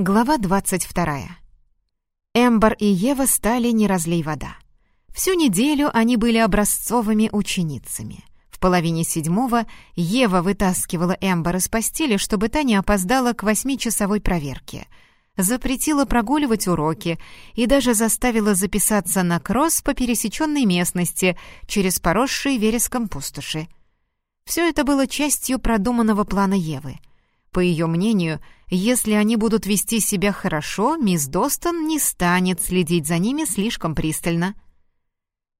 Глава 22. Эмбер и Ева стали не разлей вода. Всю неделю они были образцовыми ученицами. В половине седьмого Ева вытаскивала Эмбер из постели, чтобы та не опоздала к восьмичасовой проверке. Запретила прогуливать уроки и даже заставила записаться на кросс по пересеченной местности через поросшие вереском пустоши. Все это было частью продуманного плана Евы — по ее мнению, если они будут вести себя хорошо, мисс Достон не станет следить за ними слишком пристально.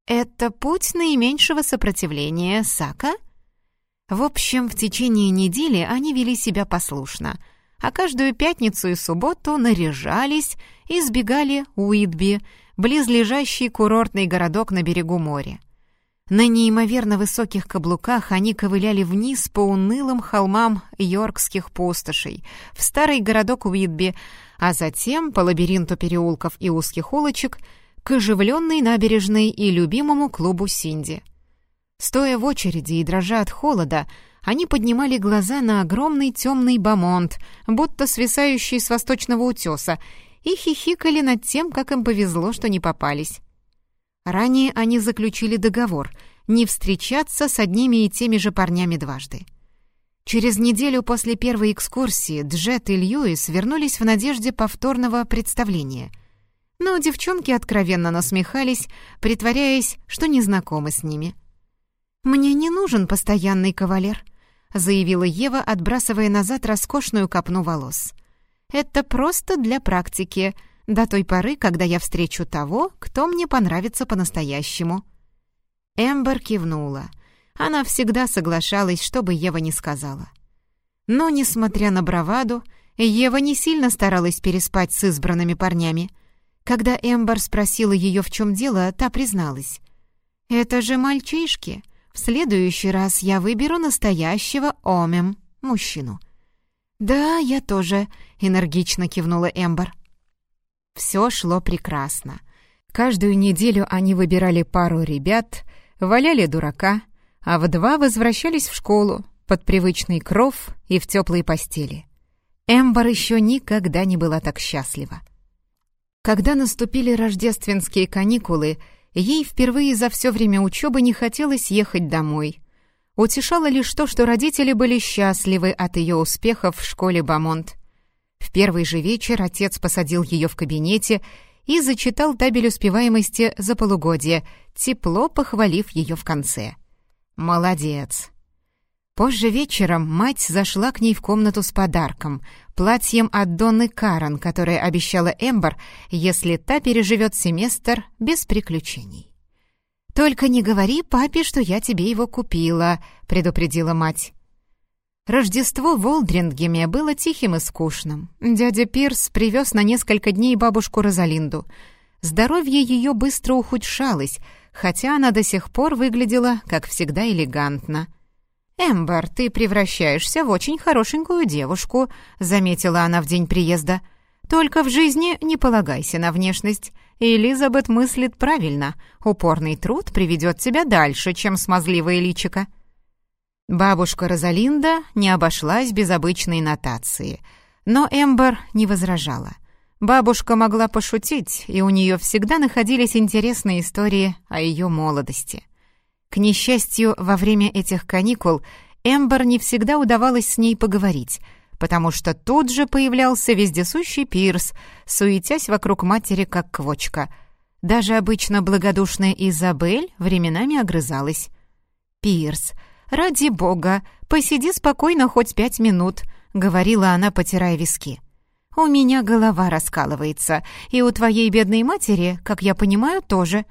«Это путь наименьшего сопротивления, Сака?» В общем, в течение недели они вели себя послушно, а каждую пятницу и субботу наряжались и сбегали Уитби, близлежащий курортный городок на берегу моря. На неимоверно высоких каблуках они ковыляли вниз по унылым холмам йоркских пустошей, в старый городок Уитби, а затем по лабиринту переулков и узких улочек к оживленной набережной и любимому клубу Синди. Стоя в очереди и дрожа от холода, они поднимали глаза на огромный темный бамонт, будто свисающий с восточного утеса, и хихикали над тем, как им повезло, что не попались. Ранее они заключили договор не встречаться с одними и теми же парнями дважды. Через неделю после первой экскурсии Джет и Льюис вернулись в надежде повторного представления. Но девчонки откровенно насмехались, притворяясь, что не знакомы с ними. «Мне не нужен постоянный кавалер», — заявила Ева, отбрасывая назад роскошную копну волос. «Это просто для практики», до той поры, когда я встречу того, кто мне понравится по-настоящему». Эмбер кивнула. Она всегда соглашалась, что бы Ева не сказала. Но, несмотря на браваду, Ева не сильно старалась переспать с избранными парнями. Когда Эмбер спросила ее, в чем дело, та призналась. «Это же мальчишки. В следующий раз я выберу настоящего омем, мужчину». «Да, я тоже», — энергично кивнула Эмбер. Все шло прекрасно. Каждую неделю они выбирали пару ребят, валяли дурака, а в два возвращались в школу, под привычный кров и в теплой постели. Эмбер еще никогда не была так счастлива. Когда наступили рождественские каникулы, ей впервые за все время учебы не хотелось ехать домой. Утешало лишь то, что родители были счастливы от ее успехов в школе Бамонт. В первый же вечер отец посадил ее в кабинете и зачитал табель успеваемости за полугодие, тепло похвалив ее в конце. «Молодец!» Позже вечером мать зашла к ней в комнату с подарком, платьем от Донны Карен, которое обещала Эмбер, если та переживет семестр без приключений. «Только не говори папе, что я тебе его купила», — предупредила мать. Рождество в Олдрингеме было тихим и скучным. Дядя Пирс привез на несколько дней бабушку Розалинду. Здоровье ее быстро ухудшалось, хотя она до сих пор выглядела, как всегда, элегантно. «Эмбер, ты превращаешься в очень хорошенькую девушку», — заметила она в день приезда. «Только в жизни не полагайся на внешность. Элизабет мыслит правильно. Упорный труд приведет тебя дальше, чем смазливое личико». Бабушка Розалинда не обошлась без обычной нотации, но Эмбер не возражала. Бабушка могла пошутить, и у нее всегда находились интересные истории о ее молодости. К несчастью, во время этих каникул Эмбер не всегда удавалось с ней поговорить, потому что тут же появлялся вездесущий Пирс, суетясь вокруг матери как квочка. Даже обычно благодушная Изабель временами огрызалась. «Пирс, «Ради бога, посиди спокойно хоть пять минут», — говорила она, потирая виски. «У меня голова раскалывается, и у твоей бедной матери, как я понимаю, тоже».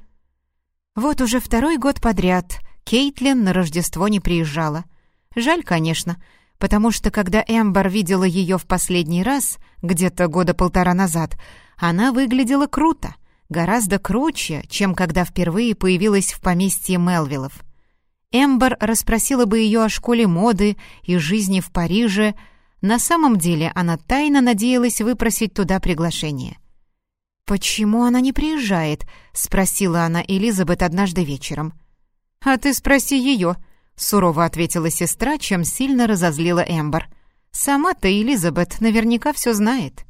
Вот уже второй год подряд Кейтлин на Рождество не приезжала. Жаль, конечно, потому что когда Эмбер видела ее в последний раз, где-то года полтора назад, она выглядела круто, гораздо круче, чем когда впервые появилась в поместье Мелвиллов. Эмбер расспросила бы ее о школе моды и жизни в Париже. На самом деле она тайно надеялась выпросить туда приглашение. «Почему она не приезжает?» — спросила она Элизабет однажды вечером. «А ты спроси ее», — сурово ответила сестра, чем сильно разозлила Эмбер. «Сама-то Элизабет наверняка все знает».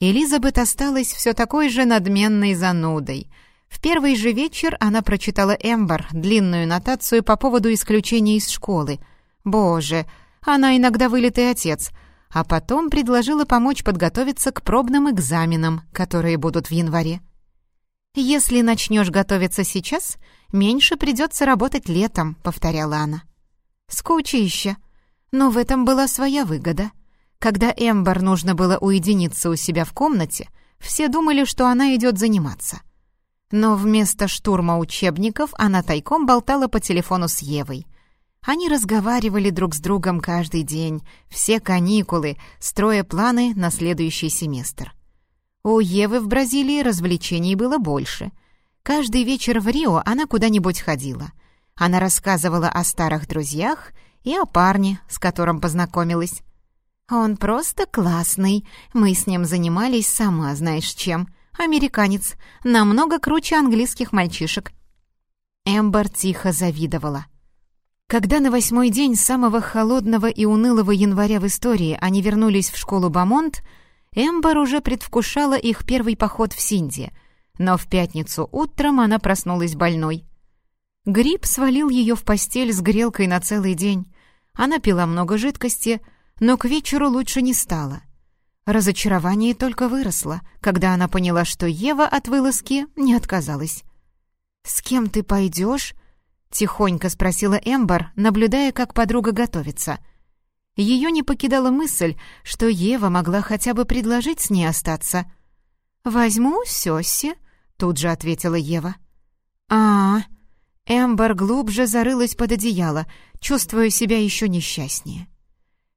Элизабет осталась все такой же надменной занудой. В первый же вечер она прочитала Эмбер длинную нотацию по поводу исключения из школы. Боже, она иногда вылитый отец. А потом предложила помочь подготовиться к пробным экзаменам, которые будут в январе. «Если начнешь готовиться сейчас, меньше придется работать летом», — повторяла она. Скучище. Но в этом была своя выгода. Когда Эмбер нужно было уединиться у себя в комнате, все думали, что она идет заниматься. Но вместо штурма учебников она тайком болтала по телефону с Евой. Они разговаривали друг с другом каждый день, все каникулы, строя планы на следующий семестр. У Евы в Бразилии развлечений было больше. Каждый вечер в Рио она куда-нибудь ходила. Она рассказывала о старых друзьях и о парне, с которым познакомилась. «Он просто классный. Мы с ним занимались сама знаешь чем. Американец. Намного круче английских мальчишек». Эмбер тихо завидовала. Когда на восьмой день самого холодного и унылого января в истории они вернулись в школу Бамонт, Эмбер уже предвкушала их первый поход в Синди, но в пятницу утром она проснулась больной. Грипп свалил ее в постель с грелкой на целый день. Она пила много жидкости — но к вечеру лучше не стало. Разочарование только выросло, когда она поняла, что Ева от вылазки не отказалась. «С кем ты пойдешь?» — тихонько спросила Эмбер, наблюдая, как подруга готовится. Ее не покидала мысль, что Ева могла хотя бы предложить с ней остаться. «Возьму Сёси», — тут же ответила Ева. а. Эмбер глубже зарылась под одеяло, чувствуя себя еще несчастнее.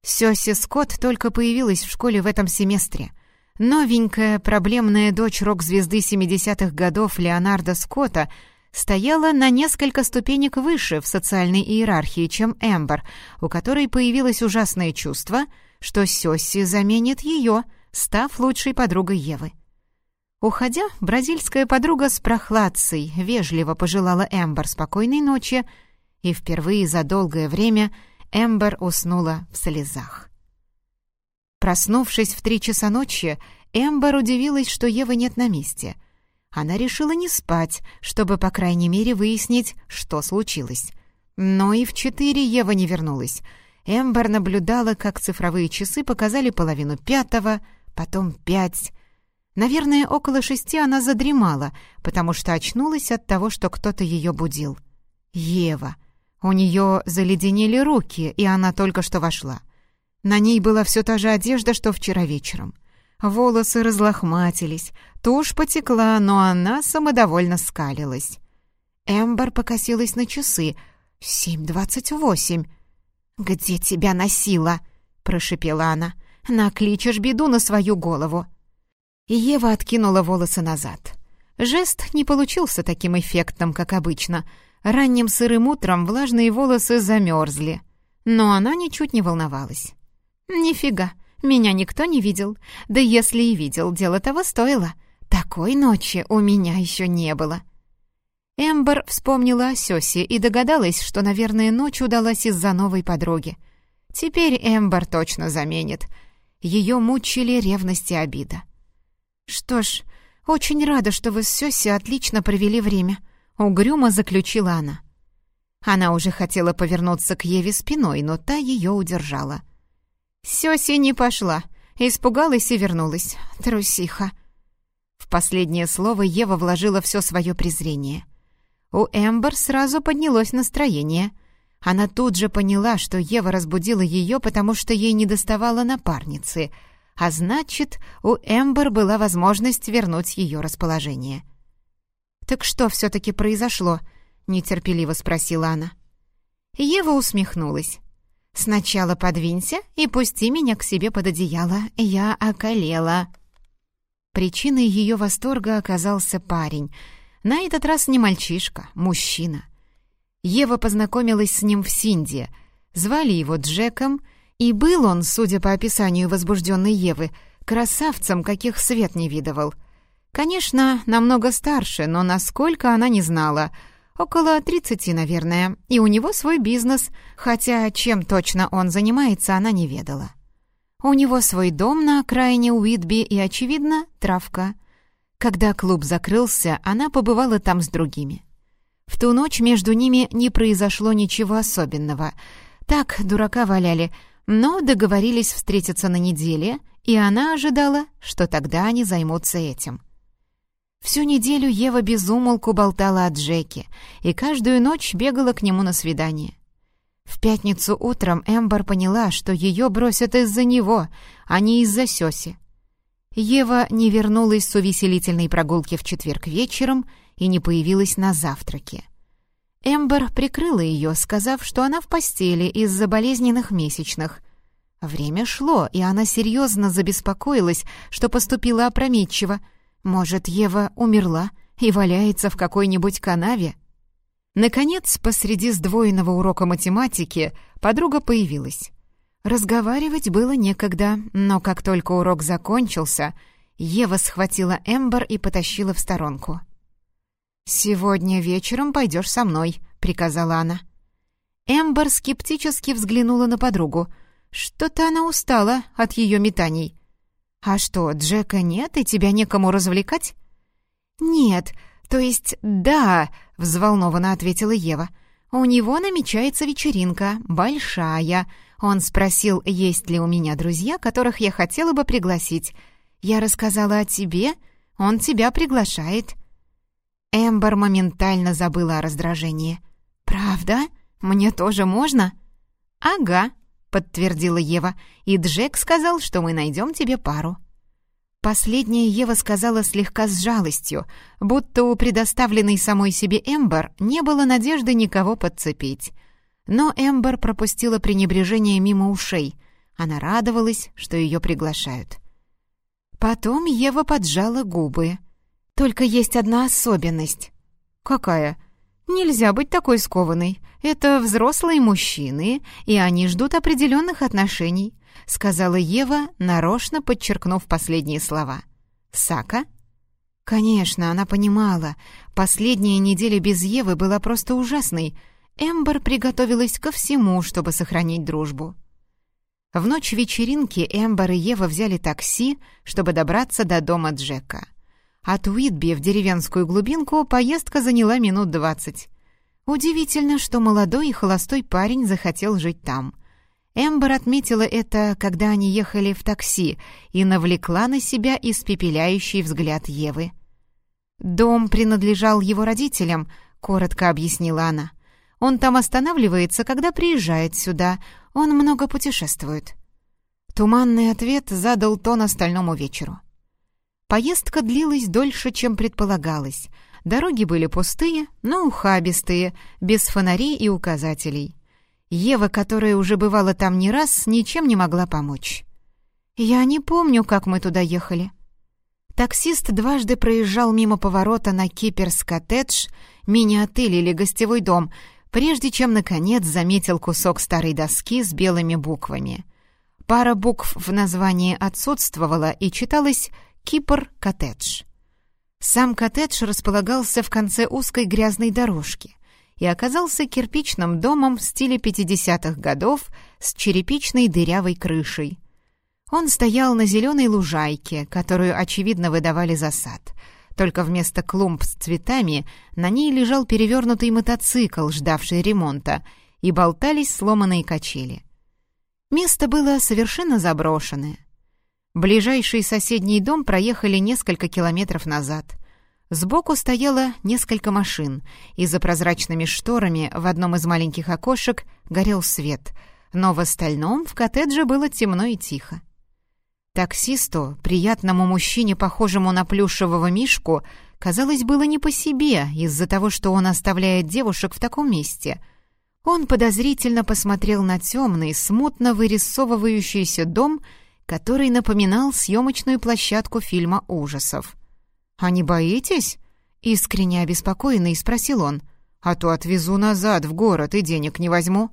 Сёси Скотт только появилась в школе в этом семестре. Новенькая проблемная дочь рок-звезды 70-х годов Леонарда Скотта стояла на несколько ступенек выше в социальной иерархии, чем Эмбер, у которой появилось ужасное чувство, что Сёси заменит ее, став лучшей подругой Евы. Уходя, бразильская подруга с прохладцей вежливо пожелала Эмбер спокойной ночи, и впервые за долгое время — Эмбер уснула в слезах. Проснувшись в три часа ночи, Эмбер удивилась, что Евы нет на месте. Она решила не спать, чтобы, по крайней мере, выяснить, что случилось. Но и в четыре Ева не вернулась. Эмбер наблюдала, как цифровые часы показали половину пятого, потом пять. Наверное, около шести она задремала, потому что очнулась от того, что кто-то ее будил. Ева. У нее заледенели руки, и она только что вошла. На ней была все та же одежда, что вчера вечером. Волосы разлохматились, тушь потекла, но она самодовольно скалилась. Эмбер покосилась на часы. «Семь двадцать восемь». «Где тебя носила?» — прошипела она. «Накличешь беду на свою голову». Ева откинула волосы назад. Жест не получился таким эффектным, как обычно — Ранним сырым утром влажные волосы замерзли, но она ничуть не волновалась. «Нифига, меня никто не видел. Да если и видел, дело того стоило. Такой ночи у меня еще не было». Эмбер вспомнила о Сёсе и догадалась, что, наверное, ночь удалась из-за новой подруги. Теперь Эмбер точно заменит. Ее мучили ревность и обида. «Что ж, очень рада, что вы с Сёси отлично провели время», Угрюмо заключила она. Она уже хотела повернуться к Еве спиной, но та ее удержала. Сёси не пошла, испугалась и вернулась. Трусиха. В последнее слово Ева вложила все свое презрение. У Эмбер сразу поднялось настроение. Она тут же поняла, что Ева разбудила ее, потому что ей не доставало напарницы, а значит, у Эмбер была возможность вернуть ее расположение. «Так что все-таки произошло?» — нетерпеливо спросила она. Ева усмехнулась. «Сначала подвинься и пусти меня к себе под одеяло. Я околела». Причиной ее восторга оказался парень. На этот раз не мальчишка, мужчина. Ева познакомилась с ним в Синде. Звали его Джеком, и был он, судя по описанию возбужденной Евы, красавцем, каких свет не видывал — Конечно, намного старше, но насколько она не знала. Около тридцати, наверное, и у него свой бизнес, хотя чем точно он занимается, она не ведала. У него свой дом на окраине Уитби и, очевидно, травка. Когда клуб закрылся, она побывала там с другими. В ту ночь между ними не произошло ничего особенного. Так, дурака валяли, но договорились встретиться на неделе, и она ожидала, что тогда они займутся этим. Всю неделю Ева безумолку болтала о Джеке и каждую ночь бегала к нему на свидание. В пятницу утром Эмбер поняла, что ее бросят из-за него, а не из-за Сёси. Ева не вернулась с увеселительной прогулки в четверг вечером и не появилась на завтраке. Эмбер прикрыла ее, сказав, что она в постели из-за болезненных месячных. Время шло, и она серьезно забеспокоилась, что поступила опрометчиво — может, Ева умерла и валяется в какой-нибудь канаве? Наконец, посреди сдвоенного урока математики подруга появилась. Разговаривать было некогда, но как только урок закончился, Ева схватила Эмбер и потащила в сторонку. «Сегодня вечером пойдешь со мной», — приказала она. Эмбер скептически взглянула на подругу. Что-то она устала от ее метаний. «А что, Джека нет, и тебя некому развлекать?» «Нет, то есть да», — взволнованно ответила Ева. «У него намечается вечеринка, большая. Он спросил, есть ли у меня друзья, которых я хотела бы пригласить. Я рассказала о тебе, он тебя приглашает». Эмбер моментально забыла о раздражении. «Правда? Мне тоже можно?» «Ага», подтвердила Ева, и Джек сказал, что мы найдем тебе пару. Последнее Ева сказала слегка с жалостью, будто у предоставленной самой себе Эмбер не было надежды никого подцепить. Но Эмбер пропустила пренебрежение мимо ушей. Она радовалась, что ее приглашают. Потом Ева поджала губы. «Только есть одна особенность». «Какая?» Нельзя быть такой скованной. Это взрослые мужчины, и они ждут определенных отношений», — сказала Ева, нарочно подчеркнув последние слова. «Сака?» Конечно, она понимала. Последняя неделя без Евы была просто ужасной. Эмбер приготовилась ко всему, чтобы сохранить дружбу. В ночь вечеринки Эмбер и Ева взяли такси, чтобы добраться до дома Джека. От Уитби в деревенскую глубинку поездка заняла минут двадцать. Удивительно, что молодой и холостой парень захотел жить там. Эмбер отметила это, когда они ехали в такси, и навлекла на себя испепеляющий взгляд Евы. «Дом принадлежал его родителям», — коротко объяснила она. «Он там останавливается, когда приезжает сюда. Он много путешествует». Туманный ответ задал тон остальному вечеру. Поездка длилась дольше, чем предполагалось. Дороги были пустые, но ухабистые, без фонарей и указателей. Ева, которая уже бывала там не раз, ничем не могла помочь. «Я не помню, как мы туда ехали». Таксист дважды проезжал мимо поворота на Киперс-коттедж, мини-отель или гостевой дом, прежде чем, наконец, заметил кусок старой доски с белыми буквами. Пара букв в названии отсутствовала и читалась Кипр-коттедж. Сам коттедж располагался в конце узкой грязной дорожки и оказался кирпичным домом в стиле 50-х годов с черепичной дырявой крышей. Он стоял на зеленой лужайке, которую, очевидно, выдавали за сад. Только вместо клумб с цветами на ней лежал перевернутый мотоцикл, ждавший ремонта, и болтались сломанные качели. Место было совершенно заброшенное — Ближайший соседний дом проехали несколько километров назад. Сбоку стояло несколько машин, и за прозрачными шторами в одном из маленьких окошек горел свет, но в остальном в коттедже было темно и тихо. Таксисту, приятному мужчине, похожему на плюшевого мишку, казалось, было не по себе из-за того, что он оставляет девушек в таком месте. Он подозрительно посмотрел на темный, смутно вырисовывающийся дом — который напоминал съемочную площадку фильма ужасов. «А не боитесь?» — искренне обеспокоенный спросил он. «А то отвезу назад в город и денег не возьму».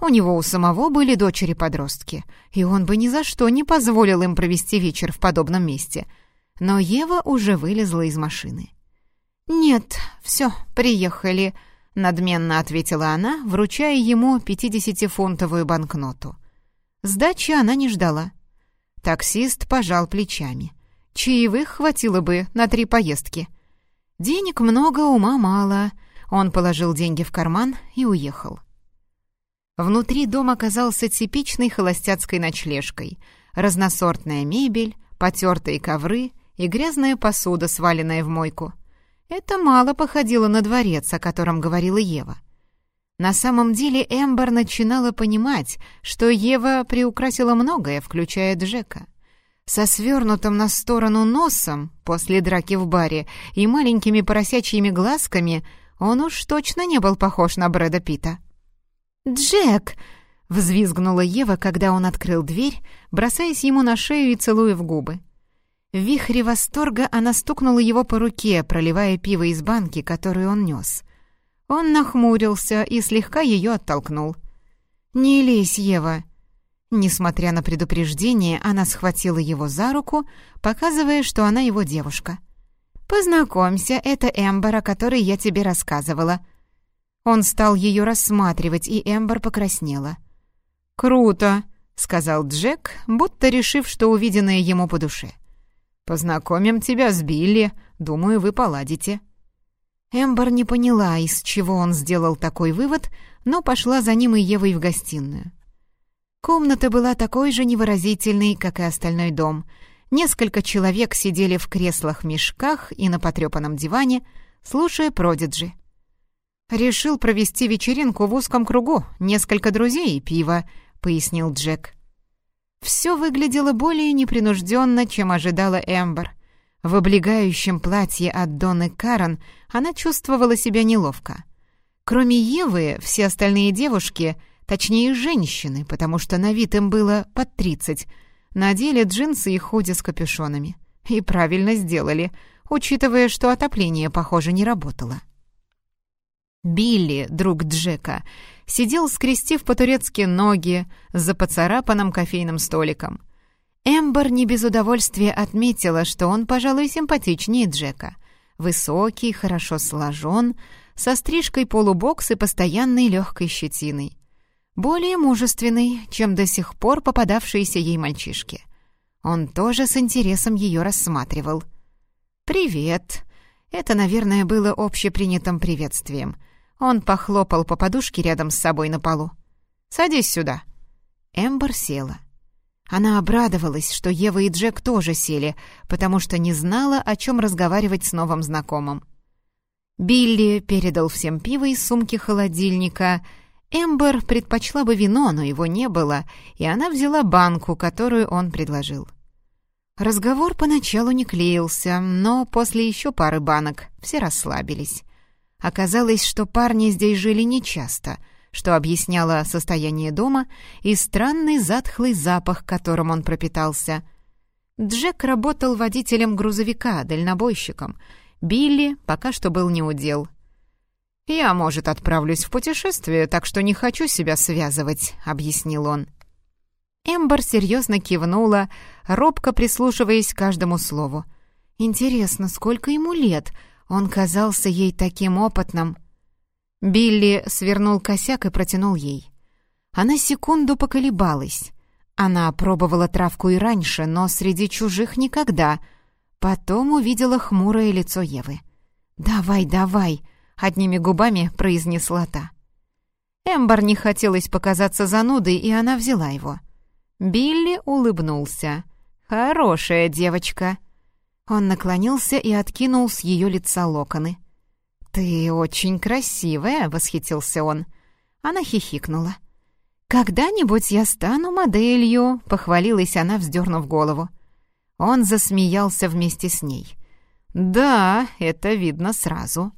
У него у самого были дочери-подростки, и он бы ни за что не позволил им провести вечер в подобном месте. Но Ева уже вылезла из машины. «Нет, все, приехали», — надменно ответила она, вручая ему пятидесятифунтовую банкноту. Сдачи она не ждала — Таксист пожал плечами. Чаевых хватило бы на три поездки. Денег много, ума мало. Он положил деньги в карман и уехал. Внутри дом оказался типичной холостяцкой ночлежкой. Разносортная мебель, потертые ковры и грязная посуда, сваленная в мойку. Это мало походило на дворец, о котором говорила Ева. На самом деле Эмбер начинала понимать, что Ева приукрасила многое, включая Джека. Со свернутым на сторону носом после драки в баре и маленькими поросячьими глазками он уж точно не был похож на Брэда Питта. «Джек!» — взвизгнула Ева, когда он открыл дверь, бросаясь ему на шею и целуя в губы. В вихре восторга она стукнула его по руке, проливая пиво из банки, которую он нес. Он нахмурился и слегка ее оттолкнул. «Не лезь, Ева!» Несмотря на предупреждение, она схватила его за руку, показывая, что она его девушка. «Познакомься, это Эмбер, о которой я тебе рассказывала». Он стал ее рассматривать, и Эмбер покраснела. «Круто!» — сказал Джек, будто решив, что увиденное ему по душе. «Познакомим тебя с Билли. Думаю, вы поладите». Эмбер не поняла, из чего он сделал такой вывод, но пошла за ним и Евой в гостиную. Комната была такой же невыразительной, как и остальной дом. Несколько человек сидели в креслах-мешках и на потрепанном диване, слушая продиджи. «Решил провести вечеринку в узком кругу, несколько друзей и пиво», — пояснил Джек. Все выглядело более непринужденно, чем ожидала Эмбер. В облегающем платье от Донны Карен она чувствовала себя неловко. Кроме Евы, все остальные девушки, точнее женщины, потому что на вид им было под тридцать, надели джинсы и худи с капюшонами. И правильно сделали, учитывая, что отопление, похоже, не работало. Билли, друг Джека, сидел, скрестив по-турецки ноги за поцарапанным кофейным столиком. Эмбер не без удовольствия отметила, что он, пожалуй, симпатичнее Джека. Высокий, хорошо сложен, со стрижкой полубокс и постоянной легкой щетиной. Более мужественный, чем до сих пор попадавшиеся ей мальчишки. Он тоже с интересом ее рассматривал. «Привет!» Это, наверное, было общепринятым приветствием. Он похлопал по подушке рядом с собой на полу. «Садись сюда». Эмбер села. Она обрадовалась, что Ева и Джек тоже сели, потому что не знала, о чем разговаривать с новым знакомым. Билли передал всем пиво из сумки холодильника. Эмбер предпочла бы вино, но его не было, и она взяла банку, которую он предложил. Разговор поначалу не клеился, но после еще пары банок все расслабились. Оказалось, что парни здесь жили нечасто — что объясняло состояние дома и странный затхлый запах, которым он пропитался. Джек работал водителем грузовика, дальнобойщиком. Билли пока что был неудел. «Я, может, отправлюсь в путешествие, так что не хочу себя связывать», — объяснил он. Эмбер серьезно кивнула, робко прислушиваясь каждому слову. «Интересно, сколько ему лет? Он казался ей таким опытным». Билли свернул косяк и протянул ей. Она секунду поколебалась. Она пробовала травку и раньше, но среди чужих никогда. Потом увидела хмурое лицо Евы. «Давай, давай!» — одними губами произнесла та. Эмбер не хотелось показаться занудой, и она взяла его. Билли улыбнулся. «Хорошая девочка!» Он наклонился и откинул с ее лица локоны. «Ты очень красивая!» — восхитился он. Она хихикнула. «Когда-нибудь я стану моделью!» — похвалилась она, вздернув голову. Он засмеялся вместе с ней. «Да, это видно сразу».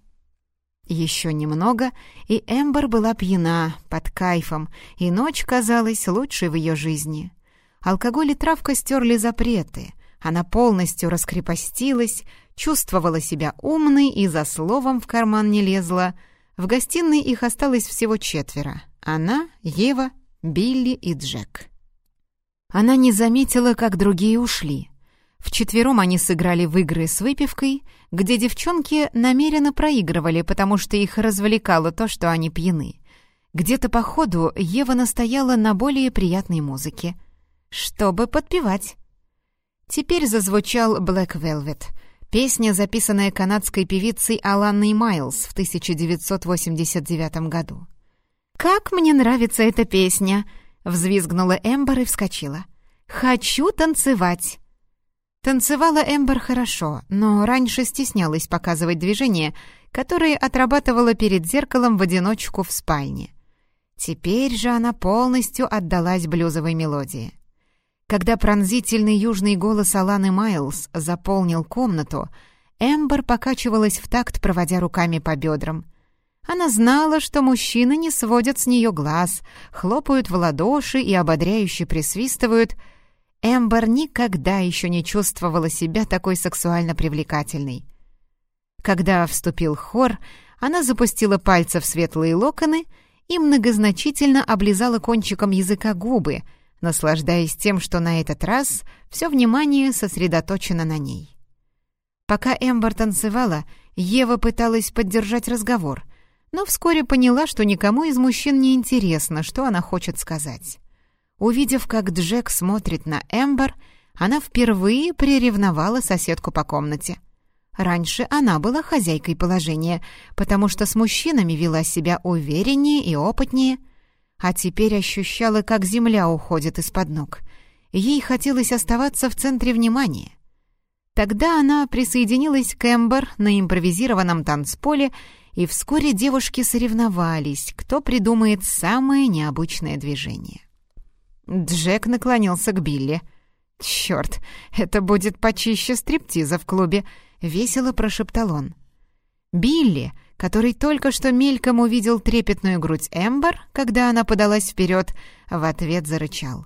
Еще немного, и Эмбер была пьяна, под кайфом, и ночь казалась лучшей в ее жизни. Алкоголь и травка стерли запреты. Она полностью раскрепостилась, чувствовала себя умной и за словом в карман не лезла. В гостиной их осталось всего четверо. Она, Ева, Билли и Джек. Она не заметила, как другие ушли. Вчетвером они сыграли в игры с выпивкой, где девчонки намеренно проигрывали, потому что их развлекало то, что они пьяны. Где-то по ходу Ева настояла на более приятной музыке. «Чтобы подпевать», Теперь зазвучал «Black Velvet», песня, записанная канадской певицей Аланной Майлз в 1989 году. «Как мне нравится эта песня!» — взвизгнула Эмбер и вскочила. «Хочу танцевать!» Танцевала Эмбер хорошо, но раньше стеснялась показывать движения, которые отрабатывала перед зеркалом в одиночку в спальне. Теперь же она полностью отдалась блюзовой мелодии. Когда пронзительный южный голос Аланы Майлз заполнил комнату, Эмбер покачивалась в такт, проводя руками по бедрам. Она знала, что мужчины не сводят с нее глаз, хлопают в ладоши и ободряюще присвистывают. Эмбер никогда еще не чувствовала себя такой сексуально привлекательной. Когда вступил хор, она запустила пальцы в светлые локоны и многозначительно облизала кончиком языка губы — наслаждаясь тем, что на этот раз все внимание сосредоточено на ней. Пока Эмбер танцевала, Ева пыталась поддержать разговор, но вскоре поняла, что никому из мужчин не интересно, что она хочет сказать. Увидев, как Джек смотрит на Эмбер, она впервые приревновала соседку по комнате. Раньше она была хозяйкой положения, потому что с мужчинами вела себя увереннее и опытнее — а теперь ощущала, как земля уходит из-под ног. Ей хотелось оставаться в центре внимания. Тогда она присоединилась к Эмбер на импровизированном танцполе, и вскоре девушки соревновались, кто придумает самое необычное движение. Джек наклонился к Билли. «Чёрт, это будет почище стриптиза в клубе», — весело прошептал он. Билли, который только что мельком увидел трепетную грудь Эмбер, когда она подалась вперед, в ответ зарычал.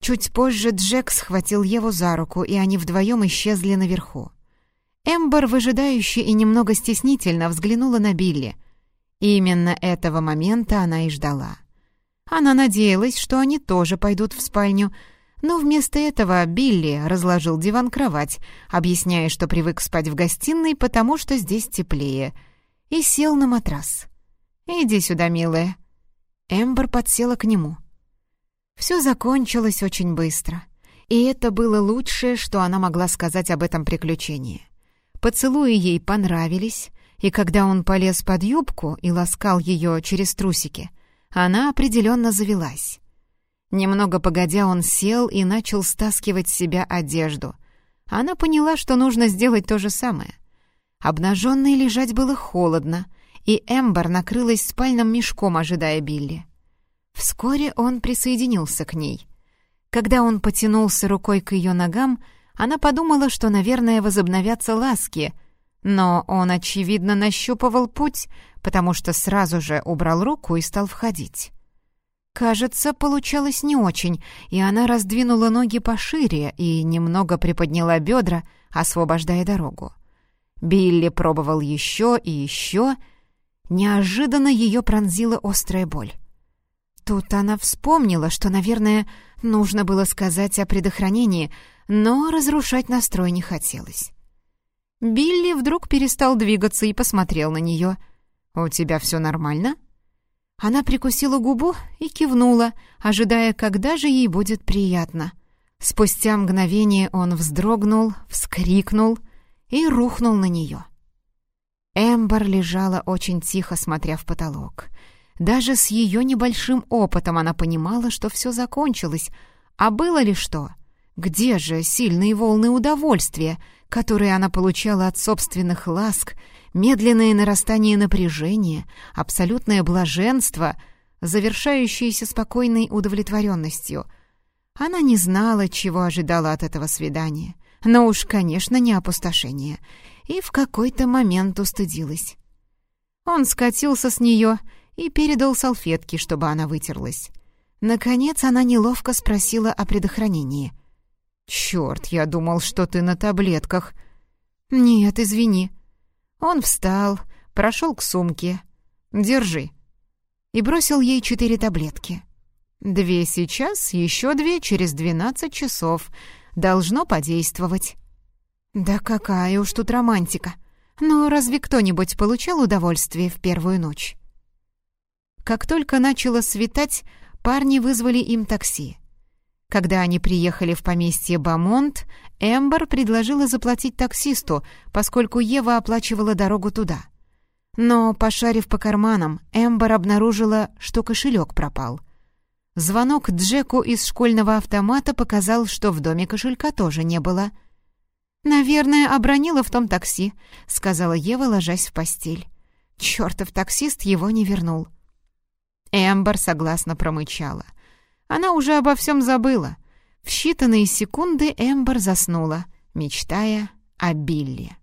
Чуть позже Джек схватил Еву за руку, и они вдвоем исчезли наверху. Эмбер, выжидающе и немного стеснительно, взглянула на Билли. Именно этого момента она и ждала. Она надеялась, что они тоже пойдут в спальню, но вместо этого Билли разложил диван-кровать, объясняя, что привык спать в гостиной, потому что здесь теплее, и сел на матрас. «Иди сюда, милая». Эмбер подсела к нему. Все закончилось очень быстро, и это было лучшее, что она могла сказать об этом приключении. Поцелуи ей понравились, и когда он полез под юбку и ласкал ее через трусики, она определенно завелась. Немного погодя, он сел и начал стаскивать с себя одежду. Она поняла, что нужно сделать то же самое. Обнаженной лежать было холодно, и Эмбер накрылась спальным мешком, ожидая Билли. Вскоре он присоединился к ней. Когда он потянулся рукой к ее ногам, она подумала, что, наверное, возобновятся ласки, но он, очевидно, нащупывал путь, потому что сразу же убрал руку и стал входить. Кажется, получалось не очень, и она раздвинула ноги пошире и немного приподняла бедра, освобождая дорогу. Билли пробовал еще и еще. Неожиданно ее пронзила острая боль. Тут она вспомнила, что, наверное, нужно было сказать о предохранении, но разрушать настрой не хотелось. Билли вдруг перестал двигаться и посмотрел на нее. «У тебя все нормально?» Она прикусила губу и кивнула, ожидая, когда же ей будет приятно. Спустя мгновение он вздрогнул, вскрикнул и рухнул на нее. Эмбер лежала очень тихо, смотря в потолок. Даже с ее небольшим опытом она понимала, что все закончилось. А было ли что? Где же сильные волны удовольствия, которые она получала от собственных ласк медленное нарастание напряжения, абсолютное блаженство, завершающееся спокойной удовлетворенностью. Она не знала, чего ожидала от этого свидания, но уж, конечно, не опустошение, и в какой-то момент устыдилась. Он скатился с нее и передал салфетки, чтобы она вытерлась. Наконец она неловко спросила о предохранении. «Чёрт, я думал, что ты на таблетках». «Нет, извини», он встал, прошел к сумке. «Держи». И бросил ей четыре таблетки. «Две сейчас, еще две через двенадцать часов. Должно подействовать». «Да какая уж тут романтика! Но разве кто-нибудь получал удовольствие в первую ночь?» Как только начало светать, парни вызвали им такси. Когда они приехали в поместье Бамонт, Эмбер предложила заплатить таксисту, поскольку Ева оплачивала дорогу туда. Но, пошарив по карманам, Эмбер обнаружила, что кошелек пропал. Звонок Джеку из школьного автомата показал, что в доме кошелька тоже не было. «Наверное, обронила в том такси», — сказала Ева, ложась в постель. Чёртов таксист его не вернул. Эмбер согласно промычала. Она уже обо всем забыла. В считанные секунды Эмбер заснула, мечтая о Билли.